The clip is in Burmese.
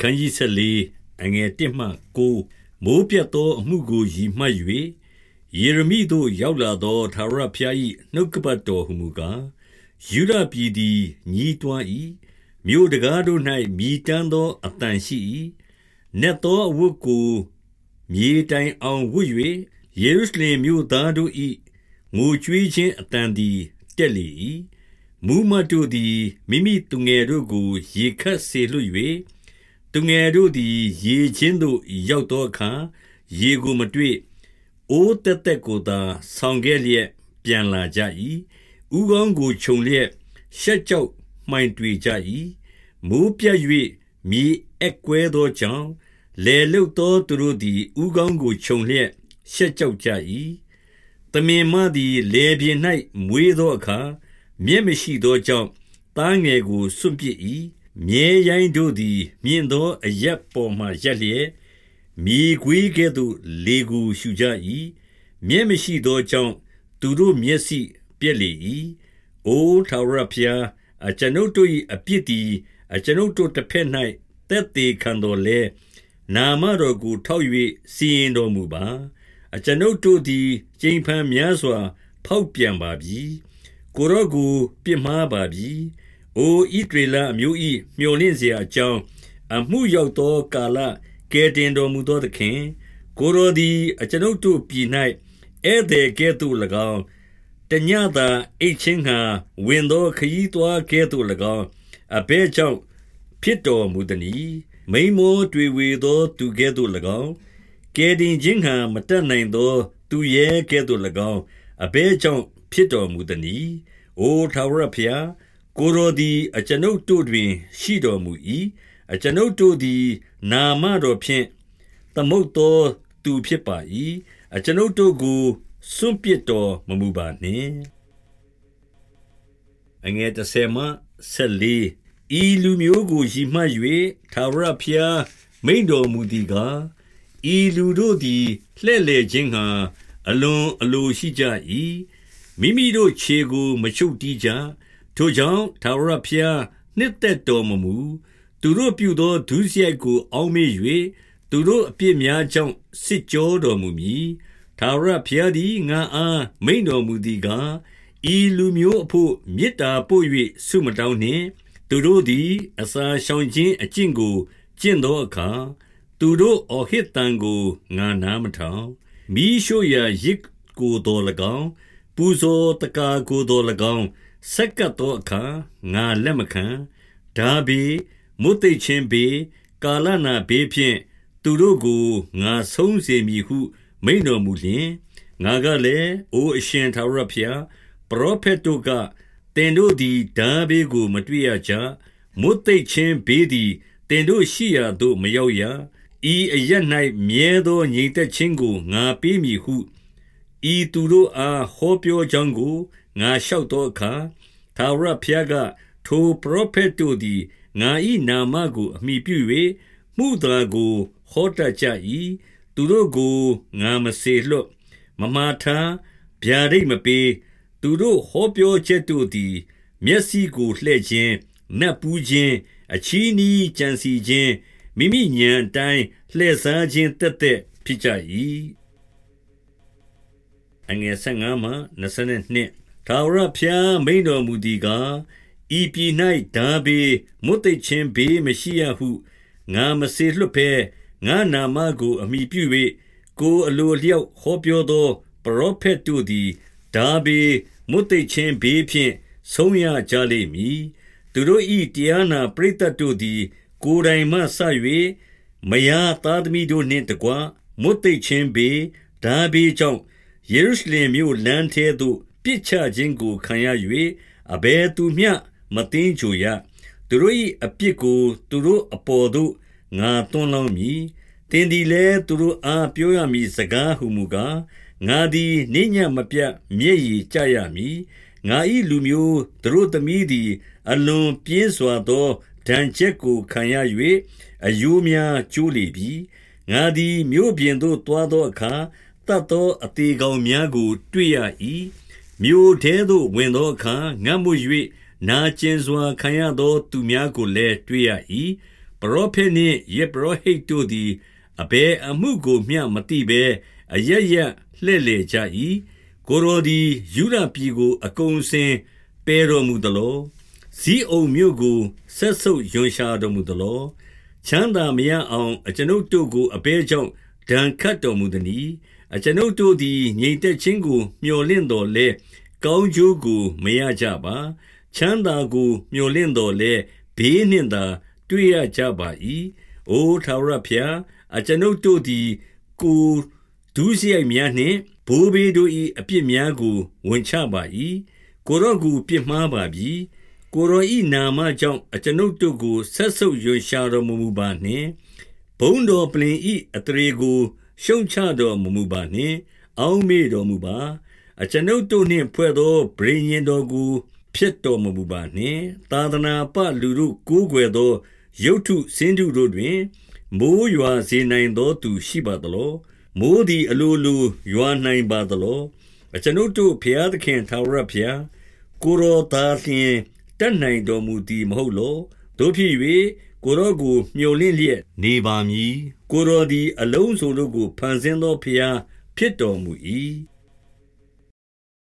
ခန်းကြီးဆက်လေးအငယ်1မှ9မိုးပြတ်သောအမှုကိုရည်မှတ်၍ယေရမိသို့ရောက်လာသောသာရဖျား၏နှုတ်ကပတ်တော်ဟုမူကားယူဒပြည်သည်ညီးတွား၏မြို့တကားတို့၌မြည်တမ်းသောအတန်ရှိ၏နက်သောအဝတ်ကိုမြေတိုင်အောင်ဝတ်၍ယေရုရှလင်မြို့သားတို့၏ငိုကြွေးခြင်းအတန်သည်တက်လေ၏မူးမတ်တို့သည်မိမိသူငယ်တို့ကို ရေခတ်စေလွှတ်၍ သူငယ်တို့သည် ရေချင်းသို့ရောက်သောအခါ ရေကိုမတွေ့ အိုးတက်တက်ကိုသာ ဆောင်ခဲ့လျက် ပြန်လာကြ၏ဥကောင်းကိုခြုံလျက် ရှက်ကြောက်မှိုင်တွေကြ၏မိုးပြတ်၍မြေအက်ကွဲသောကြောင့်လေလုတ်သော သူတို့သည်ဥကောင်းကိုခြုံလျက် ရှက်ကြောက်ကြ၏တမင်မသည်လေပြင်း၌မွေးသောအခါမျက်မရှိသောကြောင့် သားငယ်ကို စွန့်ပစ်၏ မြဲရိုင်းတို့သည် မြင့်သောအရက်ပေါ်မှရက်လျက်မြေခွေးကဲ့သို့လေကိုရှူကြ၏မျက်မရှိသောကြောင့်သူတို့မျက်စိပြက်လေ၏အိုထာဝရဘုရားအကျွန်ုပ်တို့၏အပြစ်သည်အကျွန်ုပ်တို့တစ်ဖက်၌တက်သေးခံတော်လဲနာမတော်ကိုထောက်၍စီရင်တော်မူပါအကျွန်ုပ်တို့သည်ကျိန်ဖန်များစွာ ဖောက်ပြန်ပါပြီကိုရောကိုပြစ်မှားပါပြီ။ ။အိုဣဒေလအမျိုး၏မျော်လင့်စရာအကြောင်းအမှုရောက်သောကာလကဲတင်တော်မူသောသခင်ကိုရောသည်အကျွန်ုပ်တို့ပြည်၌ဧည့်သည်ကဲ့သို့၎င်းတညတာအိတ်ချင်းဟာဝင်သောခရီးသွားကဲ့သို့၎င်းအဘဲကြောင့်ဖြစ်တော်မူသည်။မိမောတွေဝေသောသူကဲ့သို့၎င်းကဲတင်ခြင်းခံမတတ်နိုင်သော သူရဲ့ကဲ့သို့၎င်းအဘဲကြောင့်ဖြစ်တော်မူသည်။အိုထာဝရဖျား ရားကိုတော်သည် အကျွန်ုပ်တို့တွင် ရှိတော်မူ၏။အကျွန်ုပ်တို့သည် နာမတော်ဖြင့် သမုတ်သောသူဖြစ်ပါ၏။အကျွန်ုပ်တို့ကို စွန့်ပစ်တော်မမူပါနှင့်။အငယ်30မှ14ဤလူမျိုးကို ရည်မှတ်၍ထာဝရဘုရား မိန်တော်မူသည်ကား ဤလူတို့သည် လှဲ့လေခြင်းဟံအလွန်အလိုရှိကြ၏မိမိတို့ခြေကို မချုပ်တီးကြ ထိုကြောင့်ထာဝရဘုရားနှစ်သက်တော်မမူသူတို့ပြုသောဒုစရိုက်ကိုအောက်မေ့၍သူတို့အပြစ်များကြောင့်စစ်ကြောတော်မူမည်ထာဝရဘုရားသည်ငါအားမိန်တော်မူသည်ကားဤလူမျိုးအဖို့မေတ္တာပို့၍ဆုမတောင်းနှင့် သူတို့သည် အစာရှောင်ခြင်းအကျင့်ကိုကျင့်သောအခါသူတို့အော်ဟစ်တန်ကိုငါနားမထောင်မိရှုရာရစ်ကိုတော်၎င်းပူဇော်တကာကိုတော်၎င်း ဆက်ကပ်သောအခါငါလက်မခံဒါဘီမုတ်သိချင်းဘီကာလနာဘေးဖြင့်သူတို့ကိုငါဆုံးစေမည်ဟု မိန်တော်မူလျင်ငါကလည်းအိုအရှင်သာရဖျားပရောဖက်တို့ကတင်တို့သည်ဒါဘေးကိုမတွေ့ရကြမုတ်သိချင်းဘေးသည်တင်တို့ရှိရာသို့မရောက်ရဤအရ၌မြဲသောညီသက်ချင်းကိုငါပေးမည်ဟုဤသူတို့အားဟောပြောကြောင်းကို ငါလျှောက်သောအခါထာဝရဘုရားက ထိုပရောဖက်တို့သည်ငါ၏နာမကိုအမိပြု၍မှုသာကိုဟောတတ်ကြ၏သူတို့ကိုငါမစေလွတ်မမာထားဗျာဒိတ်မပေးသူတို့ဟောပြောချက်တို့သည် မျက်စိကိုလှဲ့ခြင်းနတ်ပူးခြင်းအချီးနီးကြံစီခြင်းမိမိညံတိုင်းလှည့်စားခြင်းတက်တက်ဖြစ်ကြ၏အငယ်15မှ22 ထာဝရဘုရားမိန်တော်မူသည်ကားဤပြည်၌ဓာဘေမွတ်သိချင်းဘေးမရှိရဟုငါမစေလွတ်ဘဲငါနာမကို အမိပြု၍ကိုအလိုလျောက်ဟောပြောသော ပရောဖက်တို့သည်ဒါဘေမွတ်သိချင်းဘေးဖြင့်ဆုံးရကြလိမ့်မည်သူတို့ဤတရားနာပရိသတ်တို့သည် ကိုယ်တိုင်မှဆ၍မယားသားသမီးတို့နှင့်တကွမွတ်သိချင်းဘေးဒါဘေကြောင့်ယေရုရှလင်မြို့လမ်းထဲသို့ ပစ်ချခြင်းကိုခံရ၍အဘယ်သူမျှမတင်းကြိုရသူတို့၏အပြစ်ကိုသူတို့အပေါ်သို့ငါသွန်းလောင်းမည်တင်းဒီလဲသူတို့အားပြောရမည်စကားဟုမူကားငါသည်နေညမပြတ်မျက်ရည်ကျရမည်ငါ၏လူမျိုးသူတို့သမီးသည် အလွန်ပြင်းစွာသောဒဏ်ချက်ကိုခံရ၍အယိုးများကျိုးလေပြီငါသည်မြို့ပြင်သို့တွားသောအခါတတ်သောအသေးကောင်များကို တွေ့ရ၏ မြို့ထဲသို့ဝင်သောအခါငတ်မှု၍နာကျင်စွာခံရသောသူများကိုလည်းတွေ့ရ၏ပရောဖက်နှင့်ယေဘရဟိတ်တို့သည်အဘယ်အမှုကိုမျှမသိဘဲအရရလှဲ့လေကြ၏ကိုရောသည်ယူရပြည်ကို အကုန်စင်ပယ်တော်မူသလောဇီးအုံမြို့ကိုဆက်ဆုပ်ယွန်ရှာတော်မူသလောချမ်းသာမရအောင် အကျွန်ုပ်တို့ကိုအဘဲကြောင့်ဒဏ်ခတ်တော်မူသည်။ အကျွန်ုပ်တို့သည်ငြိမ်သက်ခြင်းကိုမြော်လင့်တော်လဲကောင်းကျိုးကိုမရကြပါ။ချမ်းသာကိုမြော်လင့်တော်လဲဘေးနှင့်သာ တွေ့ရကြပါ၏။အိုထာဝရဘုရားအကျွန်ုပ်တို့သည်ကိုဒုစရိုက်များနှင့်ဘိုးဘေးတို့၏အပြစ်များကိုဝန်ချပါ၏။ကိုရော့ကိုပြစ်မှားပါပြီ။ကိုရောဤနာမကြောင့်အကျွန်ုပ်တို့ကိုဆက်ဆုပ်ယွန်ရှာတော်မမူပါနှင့်ဘုံတော်ပလင်ဤအတရေကို ရှုံချတော်မမူပါနှင့် အောင်းမေတော်မူပါအကျွန်ုပ်တို့နှင့်ဖွဲ့သောဗြိညင်တော်ကိုဖြစ်တော်မမူပါနှင့် သာသနာပလူတို့ကိုးကွယ်သောရုတ်ထုစင်းထုတို့တွင်မိုးရွာစေနိုင်သောသူရှိပါသလောမိုးသည်အလိုလိုရွာနိုင်ပါသလောအကျွန်ုပ်တို့ဖျားသခင်သာရဖျားကိုရောသားလျင်တတ်နိုင်တော်မူသည်မဟုတ်လောတို့ဖြစ်၍ ကိုရောကိုမျှော်လင့်လျက်နေပါမည်ကိုရောသည် အလုံးစုံတို့ကို ဖန်ဆင်းသောဖျား ဖြစ်တော်မူ၏